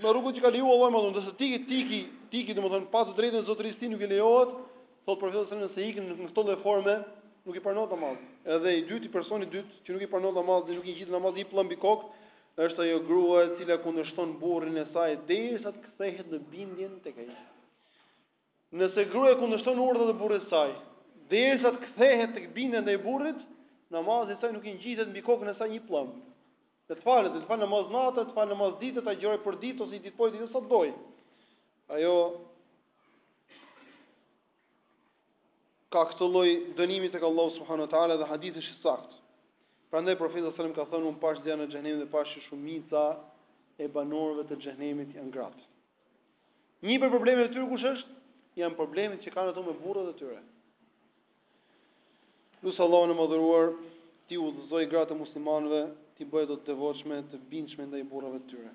me rrugën që ka lejuar Allahu më dhunë, se t'iki t'iki t'iki domthonë pa të drejtën e zotërisë tij nuk i lejohet, thotë profeti se nëse ikën në këto lloj forme nuk i pranohet namazi. Edhe i dyti, personi i dytë që nuk i pranohet namazi, nuk i ngjitet namazi pllëmb mbi kokë, Është ajo grua e cila kundërshton burrin e saj derisa të kthehet në bindjen tek ai. Nëse gruaja kundërshton urdhrat e burrit të saj, derisa të kthehet tek bindja ndaj burrit, namazi i saj nuk i ngjitet mbi kokën e saj një pëllëmbë. Le të falet, të falë namaz nate, të falë namaz dite, të agjëroj për ditë ose një ditë po ditë sa të dojë. Ajo ka këtë lloj dënimi tek Allahu subhanahu wa taala dhe hadithi është i saktë. Prandaj profeti sallallahu alajhi wasallam ka thënë unë pashë zjarrin e xhehenemit dhe pashë që shumica e banorëve të xhehenemit janë gratë. Një prej problemeve të tyre kush është? Janë problemet që kanë ato me burrat e tyre. Lus Allahun e madhëruar t'i udhëzojë gratë e muslimanëve, t'i bëjë ato të devotshme, të bindshme ndaj burrave të tyre.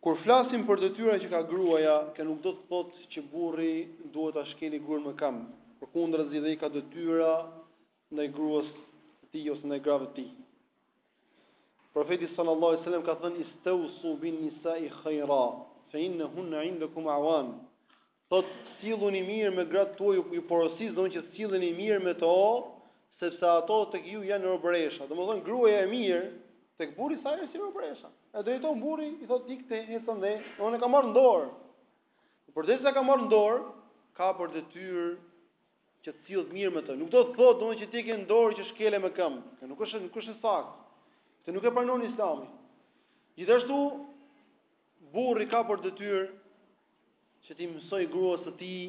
Kur flasim për detyra që ka gruaja, kjo nuk do të thotë që burri duhet ta shkeli gruan me këmbë. Përkundrazi, dhe ai ka detyra ndaj gruas së tij ose ndaj grave të tij. Profeti sallallahu alajhi wasallam ka thënë istausu bin nisa'i khaira, fa inna hunna 'indakum awan. Thotë, Silluni mirë me gratë tuaja, ju porosis, domethënë, që të silleni mirë me to, sepse ato tek ju janë robëresha. Domethënë gruaja e mirë tek burri i saj është si robëresha. E drejton burri, i thotë ik këtej, ec andej, domethënë e ka marrë në dorë. Por derisa e ka marrë në dorë, ka për detyrë që të sillet mirë me të. Nuk do të thotë domethënë që ti e ke në dorë që shkele me këmbë. Kjo nuk është nuk është e saktë. Këtë nuk e pranon Islami. Gjithashtu Burri ka për detyrë që t'i mësojë gruas së tij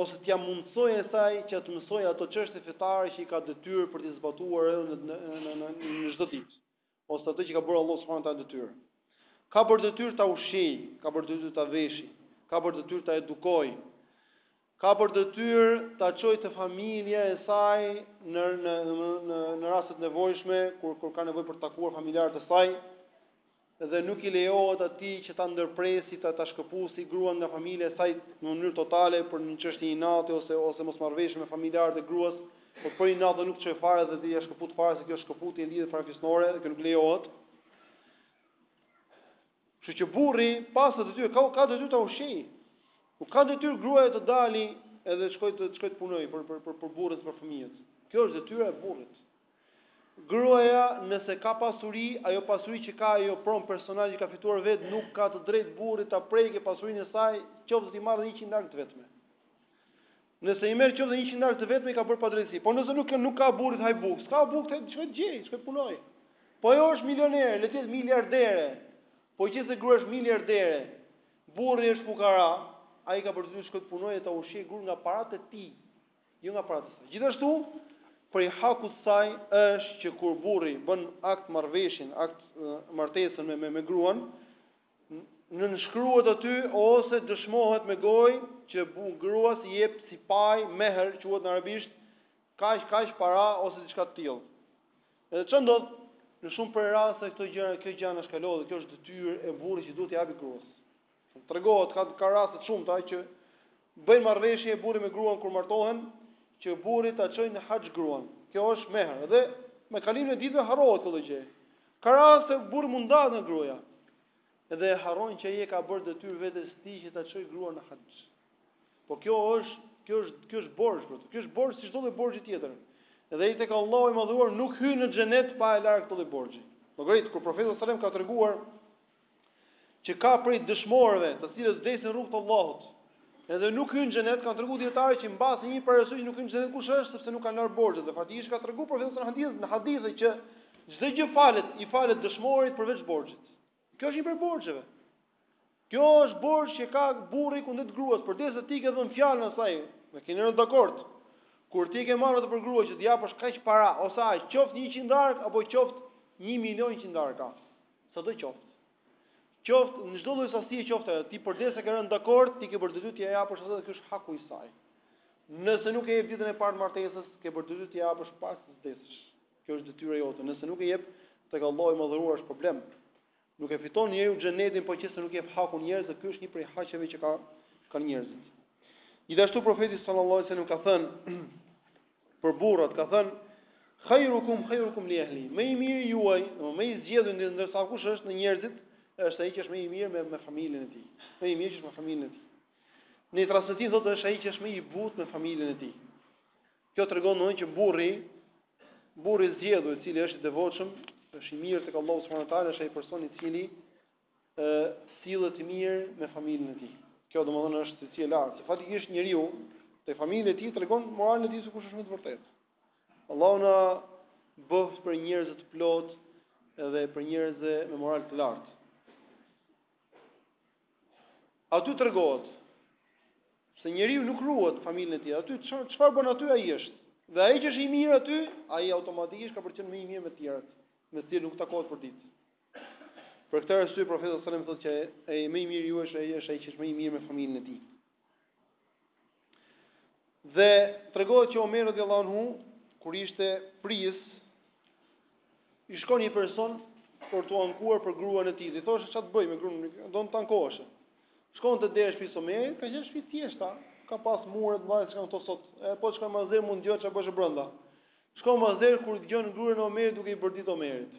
ose t'ia mundësojë asaj që të mësojë ato çështje fetare që i ka detyrë për t'i zbatuar edhe në në në në çdo ditë ose ato që ia ka bërë Allahu subhanahu wa taala detyrë. Ka për detyrë ta ushqejë, ka për detyrë ta veshë, ka për detyrë ta edukojë. ka për detyrë ta çojë te familja e saj në në në në raste të nevojshme kur kur ka nevojë për të takuar familjarët e saj dhe nuk i lejohet atij që ta ndërpresi ta ta shkëpusi gruan nga familja e saj në mënyrë totale për një çështje inati ose ose mosmarrëveshje me familjarët e gruas po për inat nuk të çoj fare dhe dhe ia shkëput fare se kjo është shkëputje e lidhjeve farefisnore dhe kjo nuk lejohet Kështu që burri pastaj detyrë ka ka detyrë ta ushqejë. Nuk ka detyrë gruaja të dali edhe të shkojë të shkojë të punojë për për për, për burrin për fëmijët. Kjo është detyra e burrit. Gruaja nëse ka pasuri, ajo pasuri që ka ajo pronë personale që e ka fituar vetë, nuk ka të drejtë burri ta prekë pasurinë e saj, qoftë t'i marrë 100 lekë të vetme. Nëse i merr qoftë dhe një qindarë të vetme i ka bërë padrejtësi. Po nëse nuk nuk ka burri t'hajë bukë, s'ka bukë të shkojë të gjejë, shkojë t'punojë. Po ajo është milionere, le të jetë miliardere. Po qe se gruaja është miliardere. Burri është fukara, ai ka për detyrë të shkojë të punojë e ta ushqejë gruan nga paratë e tij, jo nga paratë e saj. Gjithashtu, prej hakut saj është që kur burri bën akt marrëveshjen, akt martesën me me, me gruan, nënshkruhet aty ose dëshmohet me gojë që gruas i jep si paj mehr, quhet në arabisht, kaq kaq para ose diçka të tillë. Edhe ç'ndodh ndodh në shumë prej rasteve këto gjëra, kjo gjë anashkalohet dhe kjo është detyrë e burrit që duhet t'i japë gruas. Tregohet ka ka raste të shumta që Bëjnë marrëveshje burri me gruan kur martohen që burri ta çojë në haxh gruan. Kjo është mehr dhe me kalimin e ditëve harrohet kjo gjë. Ka raste burri mund t'ndahet nga gruaja dhe e harron që ai e ka bërë detyrë vetes tij që ta çojë gruan në haxh. Po kjo është, kjo është, kjo është borxh për të. Kjo është borxh si çdo lloj borxhi tjetër. Dhe i tek Allahu i madhëruar nuk hyn në xhenet pa e larë këtë lloj borxhi. Llogarit kur profeti sallallahu alajhi wasallam ka treguar që ka prej dëshmorëve, të cilët vdesin rrugë të Allahut, edhe nuk hyjnë në xhenet, kanë treguar dijetarët që mbase një prej arsyeve që nuk hyjnë në xhenet kush është sepse nuk kanë larë borxhet. Dhe faktikisht ka treguar profeti në hadith, në hadithe që çdo gjë falet, i falet dëshmorit përveç borxhit. Kjo është një prej borxheve. Kjo është borxh që ka burri kundrejt gruas, përderisa ti i ke dhënë fjalën asaj, e keni rënë dakord. Kur ti ke marrë atë për grua që t'i japësh kaq para ose aq, qoftë një qindarkë apo qoftë 1 milion qindarka. Sado qoftë. Qoftë në çdo lloj sasie qoftë ajo, ti përderisa ke rënë dakord, ti e ke për detyrë t'ia japësh atë dhe ky është haku i saj. Nëse nuk e jep ditën e parë t'martesës, ke për detyrë t'ia japësh pa të vdesësh. Kjo është detyra jote. Nëse nuk e jep, tek Allahu i madhëruar është problem. Nuk e fiton njeriu xhenetin po qe se nuk i jep hakun njerëzve, ky është një prej haqeve që ka kanë njerëzit. Gjithashtu profeti sallallahu alajhi wasallam ka thënë Për burrat ka thënë Khairukum khairukum li ahli. Më i miri juaj, do më i zgjedhur ndër ndër sa kush është në njerëzit, është ai që është më i mirë me me familjen e tij. Më i mirë që është me familjen e tij. Në një transmetim thotë është ai që është më i butë me familjen e tij. Kjo tregon domethënë që burri, burri i zgjedhur i cili është i devotshëm, është i mirë tek Allahu subhanahu wa taala, është ai person i cili ë sillet mirë me familjen e tij. Kjo domethënë është cilësi e lartë. Faktikisht njeriu te familja e tij tregon moralin e tij se kush është me të vërtetë. Allahu na bëftë prej njerëzve të plotë edhe prej njerëzve me moral të lartë. Aty tregohet se njeriu nuk ruhet familjen e tij. Aty çfarë bën aty ai është. Dhe ai që është i mirë aty, ai automatikisht ka për të qenë më i mirë me të tjerët, me të cilët nuk takohet për ditë. Për këtë arsye profeti sallallahu alajhi wasallam thotë që më i miri juaj është ai është ai që është më i mirë me familjen e tij. Dhe tregohet që Omer radhiyallahu anhu kur ishte prijës shkon një person për t'u ankuar për gruan e tij. I thoshte çfarë të bëj me gruan, do të ankohesha. Shkon te dera e shtëpisë Omerit, ka qenë shtëpi të thjeshta, s'ka pas mure të mëdha sikur këto sot. E po shkon mas derës mund dëgjosh çfarë bëhet brenda. Shkon mas derës kur dëgjon gruan e Omerit duke i bërtit Omerit.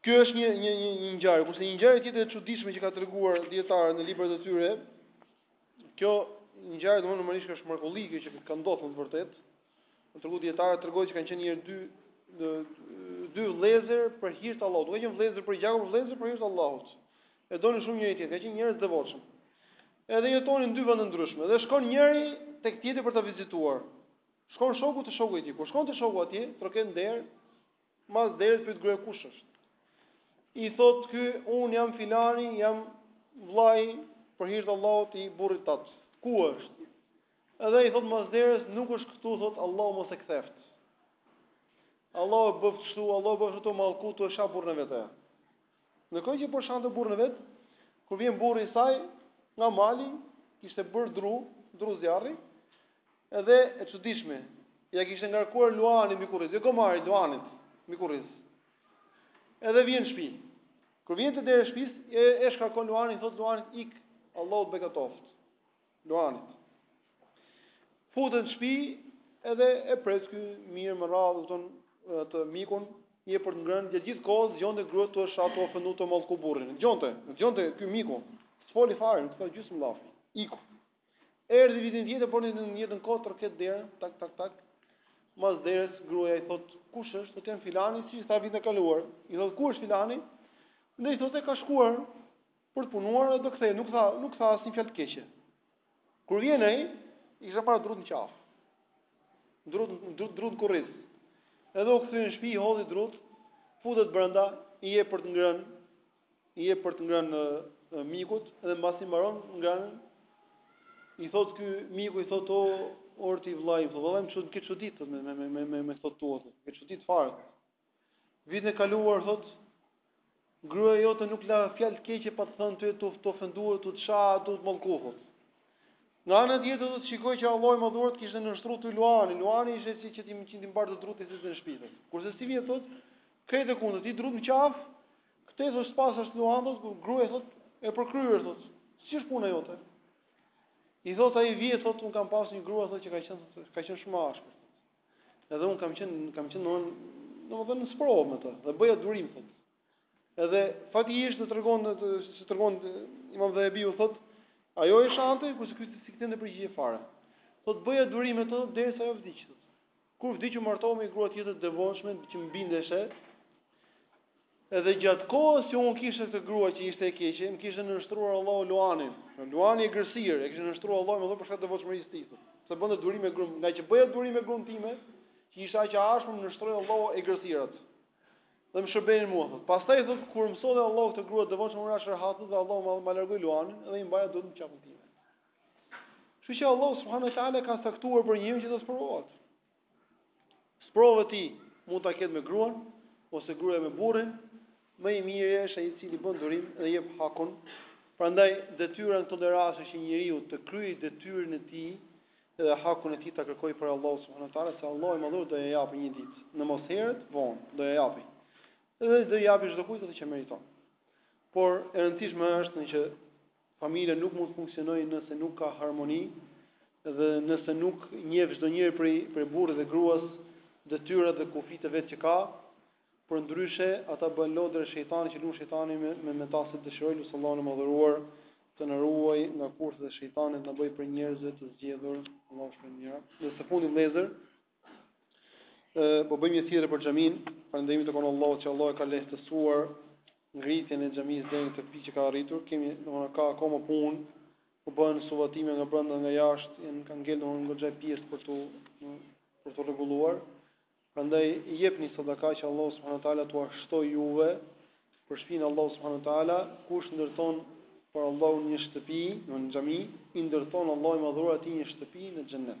Kjo është një një një një ngjarje, kurse një ngjarje tjetër e çuditshme që kanë treguar dietarët në librat e tyre, kjo ngjarje domethënë normalisht është mrekulli që ka ndodhur në të vërtet. Tregojnë dietarët tregojnë që kanë qenë një dy dy vëllezër për hir të Allahut. Nuk kanë qenë vëllezër prej gjaku, vëllezër për hir të Allahut. E donin shumë njëri tjetrin, kanë qenë njerëz të devotshëm. Edhe jetonin në dy vende të ndryshme dhe shkon njëri tek tjetri për ta vizituar. Shkon shoku te shoku i tij. Kur shkon te shoku atje, troket në derë, Mas derës pyet gruaja kush është. I thot ky, un jam filani, jam vllai për hir të Allahut i burrit tat. Ku është? Edhe i thot mas derës nuk është këtu, thot Allahu mos e ktheft. Allahu e bëft kështu, Allahu bëft këtu tu e mallku tu e sha burrin e vet. Ndërkohë që po shante burrin e vet, kur vjen burri i saj nga mali, kishte bërë dru, dru zjarri, edhe e çuditshme, ja kishte ngarkuar luanit mbi kurriz, jo gomarit, luanit mbi kurriz. Edhe vjen në shtëpi. Kur vjen te dera e shtëpisë, e, e shkarkon luanin, thot luanit ik, Allahu të begatoft. Luanit. Futen në shtëpi edhe e pres ky mirë me radhë, domethënë atë mikun, i jep për të ngrënë, dhe gjithë kohën dëgjonte gruan tu e sha tu ofendu tu mallku burrin. Dëgjonte, dëgjonte ky miku. S'foli fare, nuk tha gjysmë llafi. Iku. Erdhi vitin tjetër, po në të njëjtën kohë troket derën, tak tak tak. Mas derës gruaja i thot, "Kush është?" Thotë, "Jam filani, si tha vitin e kaluar." I thot, "Ku është filani?" Dhe i thotë, "Ka shkuar Për të punuar e do kthehet, nuk tha, nuk tha asnjë fjalë të keqe. Kur vjen ai, i kishte marrë drut në qafë. Drut drut drut në kurriz. Edhe u kthye në shtëpi, i hodhi drut, futet brenda, i jep për të ngrënë, i jep për të ngrënë mikut dhe mbasi mbaron ngrënë, i thot ky miku i thot o or ti vlla, o vëlla më ke çudit me me me me me thot ti. Më ke çudit fare. Vitin e kaluar thotë gruaja jote nuk la fjalë të keqe pa të thënë ty të të ofenduar, të të shaj, të të mallkuar. Në anën tjetër thotë shikoj që Allahu i madhëruar kishte nënshtru ty luanin. Luani ishte ai që t'i mbante t'i mbarte drutë deri në shtëpi. Kurse sivjet thotë, krejt e kundërta ti drutë në qaf. Këtë herë s'pashë as luan, kurse gruaja thotë e përkryer thotë. Si është puna jote? I thotë ai vjet thotë un kam pasur një grua thotë që ka qenë ka qenë shumë ashpër. Edhe un kam qen kam qen në domethënë në sprov me të dhe bëja durim thot. Edhe fatkeqësisht të tregon të si tregon Imam Dhehebiu thot, ajo e shante kurse ky s'i kthente përgjigje fare. Thot bëja durim me të derisa ajo vdiq. Kur vdiq u martova me një grua tjetër të devotshme që m'bindeshe. Edhe gjatë kohës që unë kisha këtë grua që ishte e keqe, më kishte nënshtruar Allahu luanin. Një luan, egërsirë, e kishte nënshtruar Allahu domethënë për shkak të devotshmërisë së tij. Se bënte durim me gruan, nga që bëja durim me gruan time, që ishte aq e ashpër më nënshtroi Allahu egërsirat. Dhe më shërbenin mua thotë. Pastaj thotë kur më solli Allahu këtë grua të devotshme unë rashë rehat dhe Allahu më ma largoi luanin dhe i mbaja drutë në shpinën time. Kështu që Allahu subhanahu wa taala ka caktuar për njeriun që do të sprovohet. Sprovën e tij mund ta ketë me gruan ose gruaja me burrin, më i miri është ai i cili bën durim dhe jep hakun. Prandaj detyra në këto lloj raste është që njeriu të kryejë detyrën e tij dhe hakun e tij ta kërkojë prej Allahut subhanahu wa taala se Allahu i madhëruar do ja japë një ditë, në mos herët vonë do ja japë. Dhe do ja japë çdokujt atë që meriton. Por e rëndësishme është në që Familja nuk mund të funksionojë nëse nuk ka harmoni dhe nëse nuk njeh çdonjëri prej prej burrit dhe gruas detyrat dhe kufijtë e vet që ka, përndryshe ata bëhen lodër e shejtanit që lun shejtani me, me, me ta si të dëshirojë lus Allahun e madhëruar të na ruaj nga kurthet e shejtanit na bëj prej njerëzve të zgjedhur Allahu ju shpërbleftë dhe së fundi vëllezër po bëjmë një thirrje për xhamin, falënderimi i takon Allahut që Allahu e ka lehtësuar ngritjen e xhamisë deri në këtë pikë që ka arritur. Kemi, domethënë ka akoma punë, po bëhen suvatime nga brenda nga jashtë, janë kanë ngel domethënë goxhë pjesë për tu për tu rregulluar. Prandaj jepni sadaka që Allahu subhanahu wa taala t'ua shtoj juve për shpinë e Allahut subhanahu wa taala, kush ndërton për Allahun një shtëpi, një xhami, i ndërton Allahu i madhëruar atij një shtëpi në xhennet.